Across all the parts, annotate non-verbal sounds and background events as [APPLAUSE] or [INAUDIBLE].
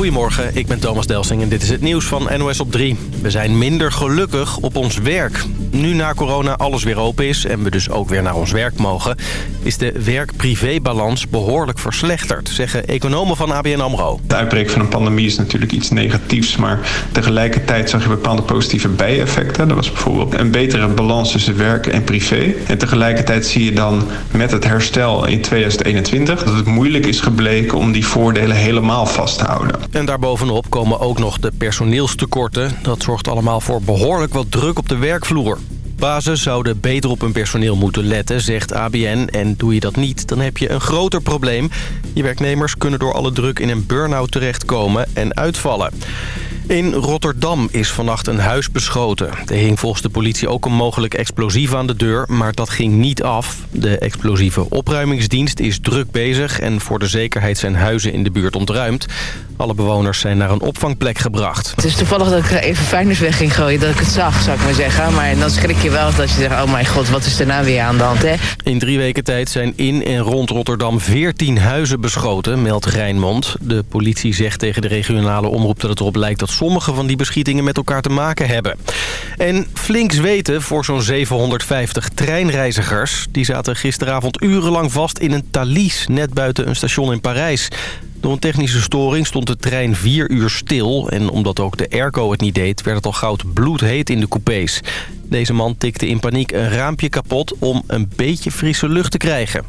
Goedemorgen, ik ben Thomas Delsing en dit is het nieuws van NOS op 3. We zijn minder gelukkig op ons werk. Nu na corona alles weer open is en we dus ook weer naar ons werk mogen... is de werk-privé-balans behoorlijk verslechterd, zeggen economen van ABN AMRO. De uitbraak van een pandemie is natuurlijk iets negatiefs... maar tegelijkertijd zag je bepaalde positieve bijeffecten. Dat was bijvoorbeeld een betere balans tussen werk en privé. En tegelijkertijd zie je dan met het herstel in 2021... dat het moeilijk is gebleken om die voordelen helemaal vast te houden. En daarbovenop komen ook nog de personeelstekorten. Dat zorgt allemaal voor behoorlijk wat druk op de werkvloer. Bazen zouden beter op hun personeel moeten letten, zegt ABN. En doe je dat niet, dan heb je een groter probleem. Je werknemers kunnen door alle druk in een burn-out terechtkomen en uitvallen. In Rotterdam is vannacht een huis beschoten. Er hing volgens de politie ook een mogelijk explosief aan de deur, maar dat ging niet af. De explosieve opruimingsdienst is druk bezig en voor de zekerheid zijn huizen in de buurt ontruimd. Alle bewoners zijn naar een opvangplek gebracht. Het is toevallig dat ik even vuilnis weg ging gooien, dat ik het zag, zou ik maar zeggen. Maar dan schrik je wel dat je zegt, oh mijn god, wat is er nou weer aan de hand, hè? In drie weken tijd zijn in en rond Rotterdam 14 huizen beschoten, meldt Rijnmond. De politie zegt tegen de regionale omroep dat het erop lijkt dat sommige van die beschietingen met elkaar te maken hebben. En flink zweten voor zo'n 750 treinreizigers. Die zaten gisteravond urenlang vast in een talies net buiten een station in Parijs. Door een technische storing stond de trein vier uur stil. En omdat ook de airco het niet deed, werd het al goud bloedheet in de coupés. Deze man tikte in paniek een raampje kapot om een beetje frisse lucht te krijgen.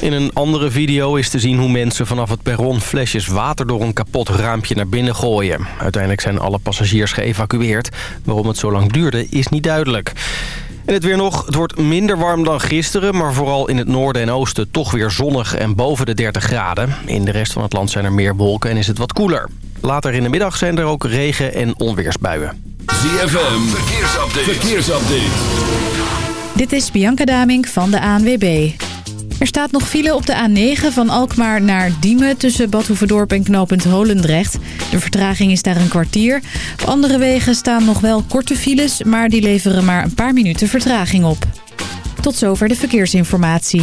In een andere video is te zien hoe mensen vanaf het perron flesjes water door een kapot raampje naar binnen gooien. Uiteindelijk zijn alle passagiers geëvacueerd. Waarom het zo lang duurde is niet duidelijk. En het weer nog. Het wordt minder warm dan gisteren, maar vooral in het noorden en oosten toch weer zonnig en boven de 30 graden. In de rest van het land zijn er meer wolken en is het wat koeler. Later in de middag zijn er ook regen- en onweersbuien. ZFM, verkeersupdate. verkeersupdate. Dit is Bianca Damink van de ANWB. Er staat nog file op de A9 van Alkmaar naar Diemen... tussen Bad Hoeverdorp en knooppunt Holendrecht. De vertraging is daar een kwartier. Op andere wegen staan nog wel korte files... maar die leveren maar een paar minuten vertraging op. Tot zover de verkeersinformatie.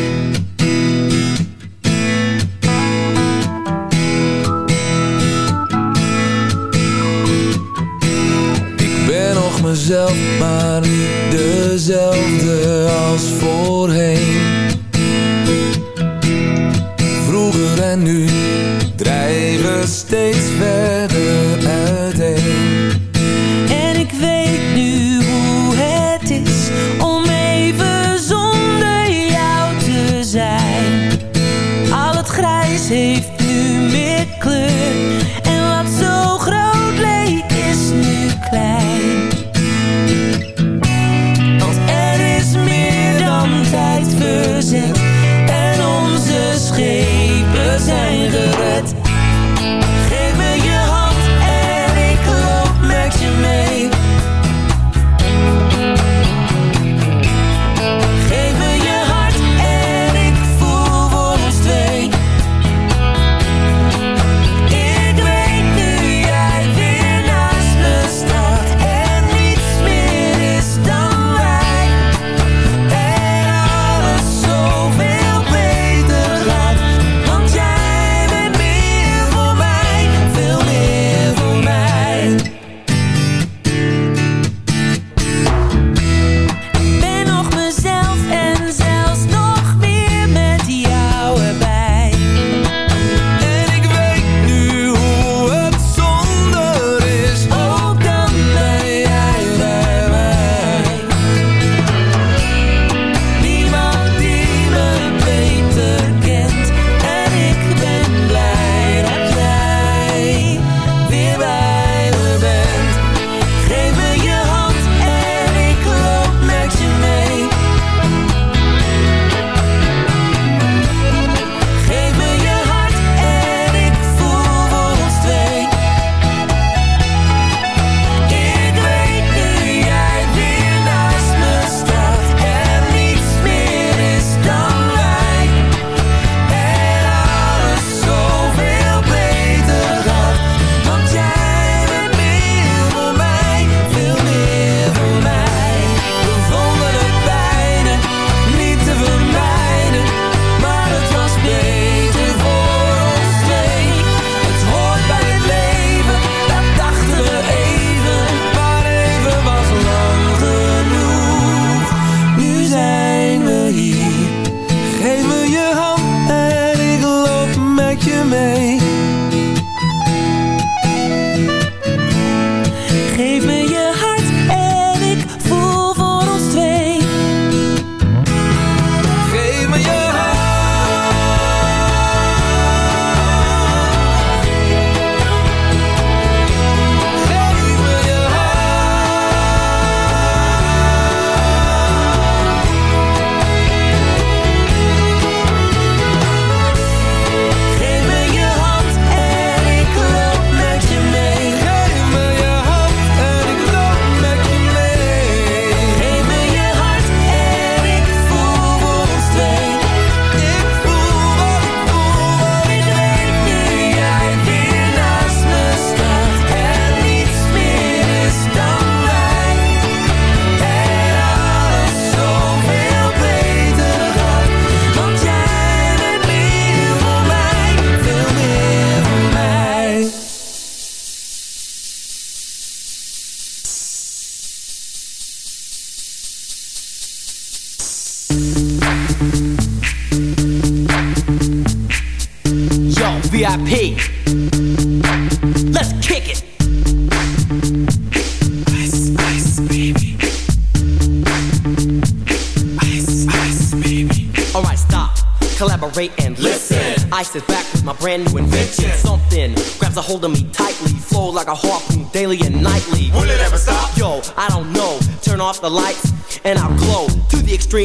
geef me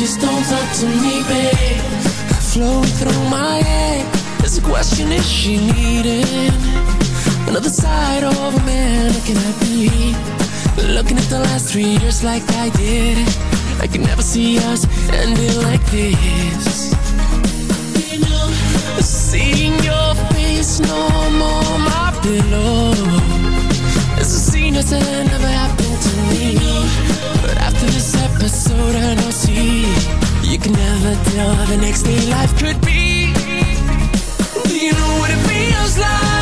just don't talk to me, babe Flowing through my head. There's a question, is she needing Another side of a man, can I be Looking at the last three years like I did. I can never see us ending like this. You know, Seeing your face no more my pillow. It's a scene that's never happened to me. But after this episode I know see. You can never tell the next day life could be. Do you know what it feels like?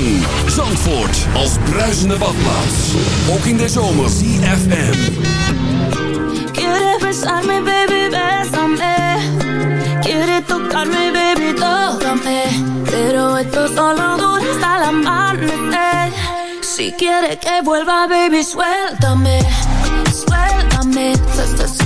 Lang. Zandvoort als bruisende badplaats. Ook in de zomer. CFM. Quieres besarme, baby, bésame. Quieres tocarme, baby, tócame. Pero esto solo dura hasta el amanecer. Si quieres que vuelva, baby, suéltame. Suéltame, su- su- su- suéltame.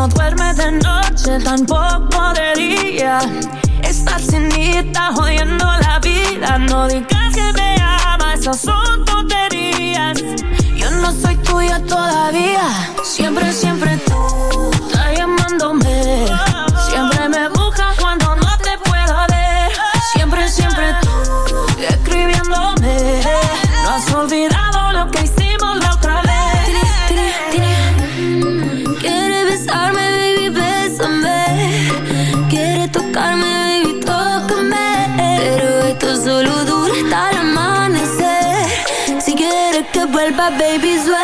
No duerme de noche, tampoco de día. Estar sin mí está jodiendo la vida. No digas que me amas, esas son tonterías. Yo no soy tuya todavía. Siempre, siempre tú estás llamándome. baby's way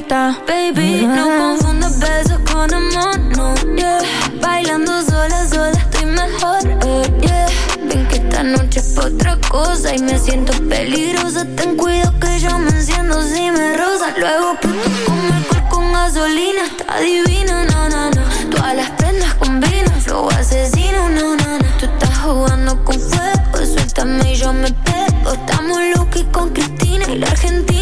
baby. Mm-hmm. No confundas besos con amor, no, yeah. Bailando sola, sola estoy mejor, eh, yeah. Ven que esta noche es otra cosa y me siento peligrosa. Ten cuidado que yo me enciendo si me rosa. Luego puto con alcohol con gasolina, está divina, no, no, no. Todas las prendas combinan, flow asesino, no, no, no. Tú estás jugando con fuego, suéltame y yo me pego. Estamos locos con Cristina y la Argentina.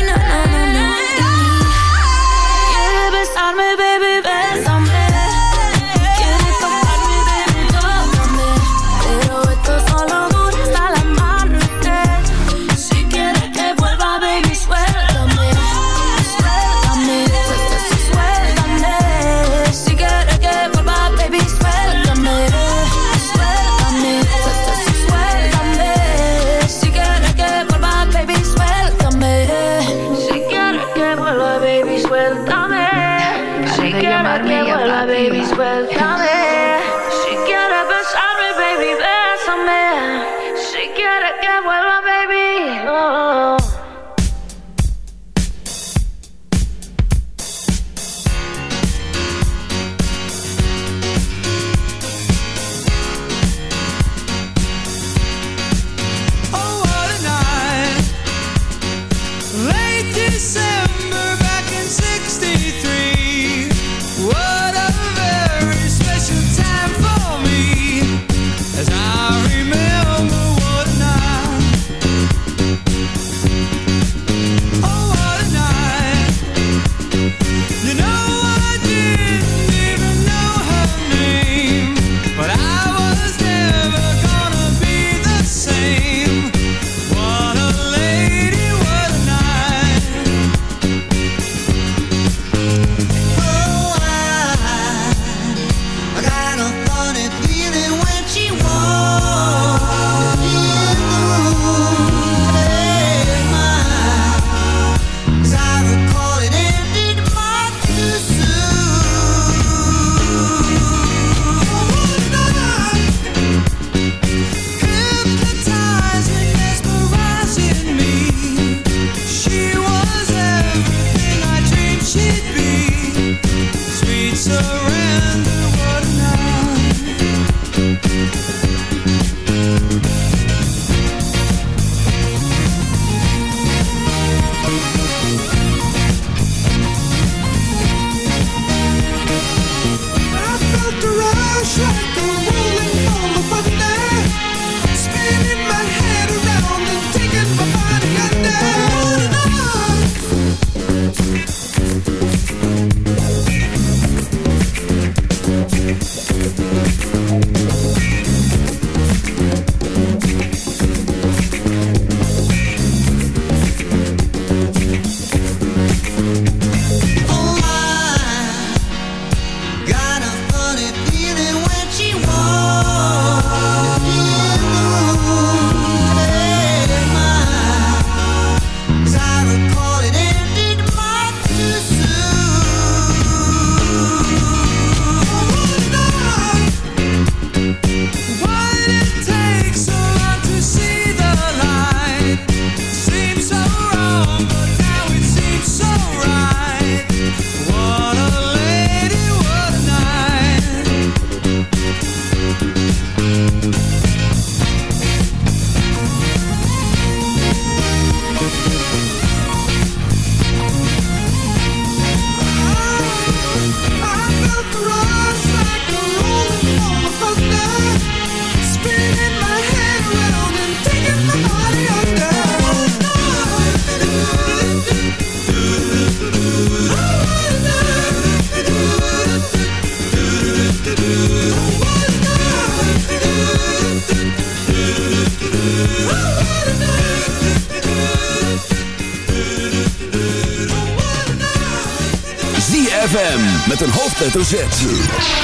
FM met een hoofdletter Z.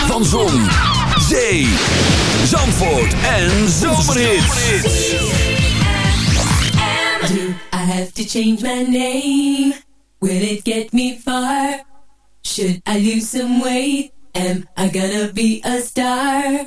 Van Zon, Zee, Zandvoort en Zomerhit. Do I have to change my name? Will it get me far? Should I lose some weight? Am I gonna be a star?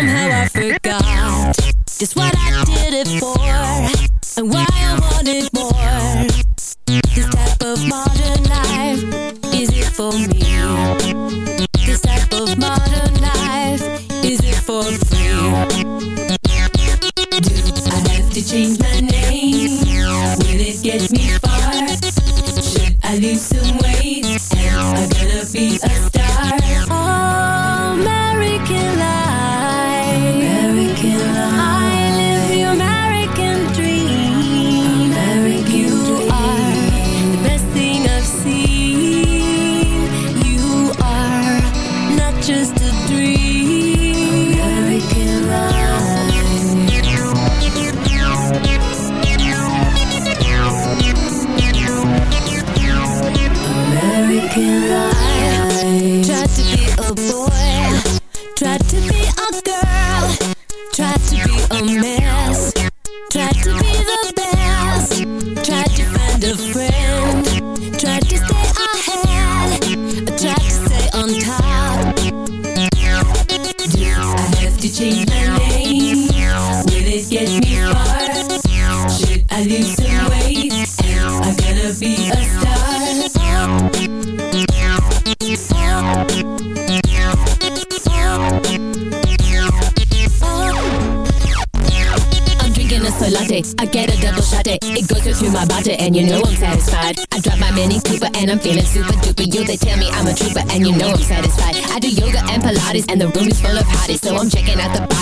somehow I [LAUGHS] forgot just what I did it for and why I wanted more.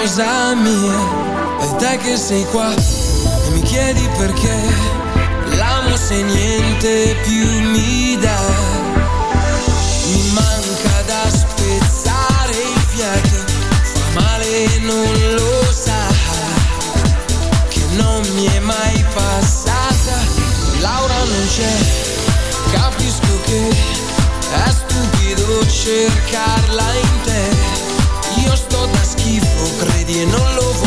Cosa mia. E te che sei qua e mi chiedi perché. L'amo se niente più mi dà. Mi manca da spezzare il fiato. Fa male e non lo sa. Che non mi è mai passata. Laura non c'è, capisco che è stupido cercarla in te you non lo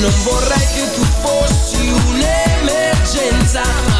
Non vorrei che tu fossi un'emergenza.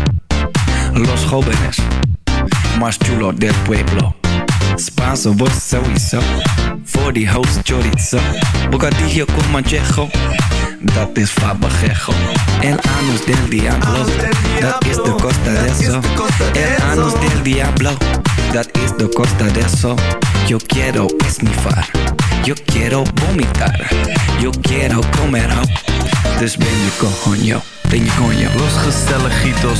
Los jóvenes más chulos del pueblo. Spanso, vos sowieso. Voor die host chorizo. Bocadillo con manchejo. Dat is fabajejo. El anus del diablo. Dat is de costa de eso. El anus del diablo. Dat is de costa de eso. Yo quiero esnifar. Yo quiero vomitar. Yo quiero comer. Dus ben je coño. Ben je coño. Los gezelligitos,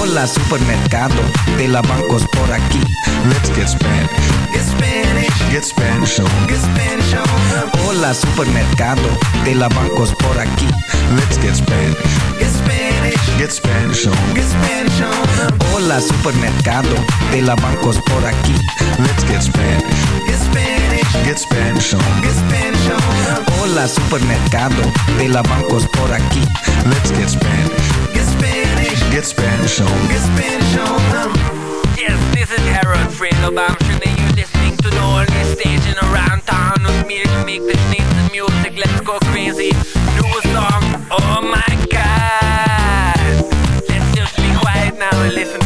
Hola supermercado de la bancos por aquí. Let's get Spanish. Get Spanish. Get Spanish on. Get Spanish on. Hola supermercado de la bancos por aquí. Let's get Spanish. Get Spanish. Get Spanish on. Get Spanish on. Hola supermercado de la bancos por aquí. Let's get Spanish. Get Spanish. Get Spanish on. Get Spanish on. Hola supermercado de la bancos por aquí. Let's get Spanish. Get Spanish. Get Spanish on. Get Spanish on. Yes, this is Harold Fredo. I'm sure that you're listening to the only station around town with me to make the sneeze music. Let's go crazy. New song. Oh my god. Let's just be quiet now and listen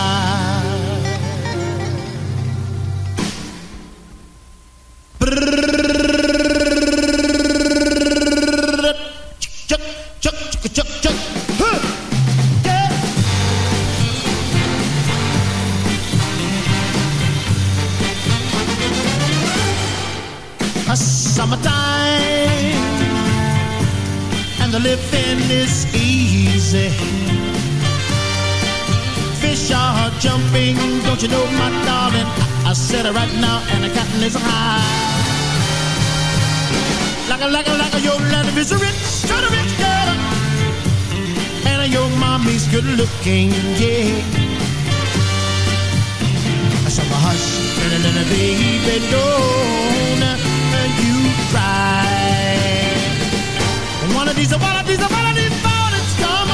Summertime and the living is easy. Fish are jumping, don't you know, my darling? I, I said it right now, and the cotton is high. Like a, like a, like a, your land is a rich, kind of rich girl. And your mommy's good looking, yeah. Summer hush, little, little baby, don't you cry. One of these, one of these, one of these mornings come.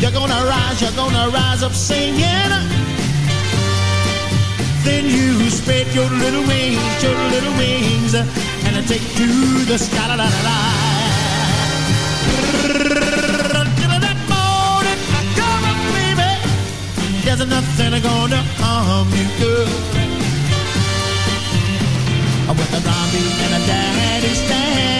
You're gonna rise, you're gonna rise up singing. Then you spread your little wings, your little wings, and take to the sky. La, la, la, la. That morning, come on, baby. There's nothing gonna harm you, girl zombie and a daddy's stand.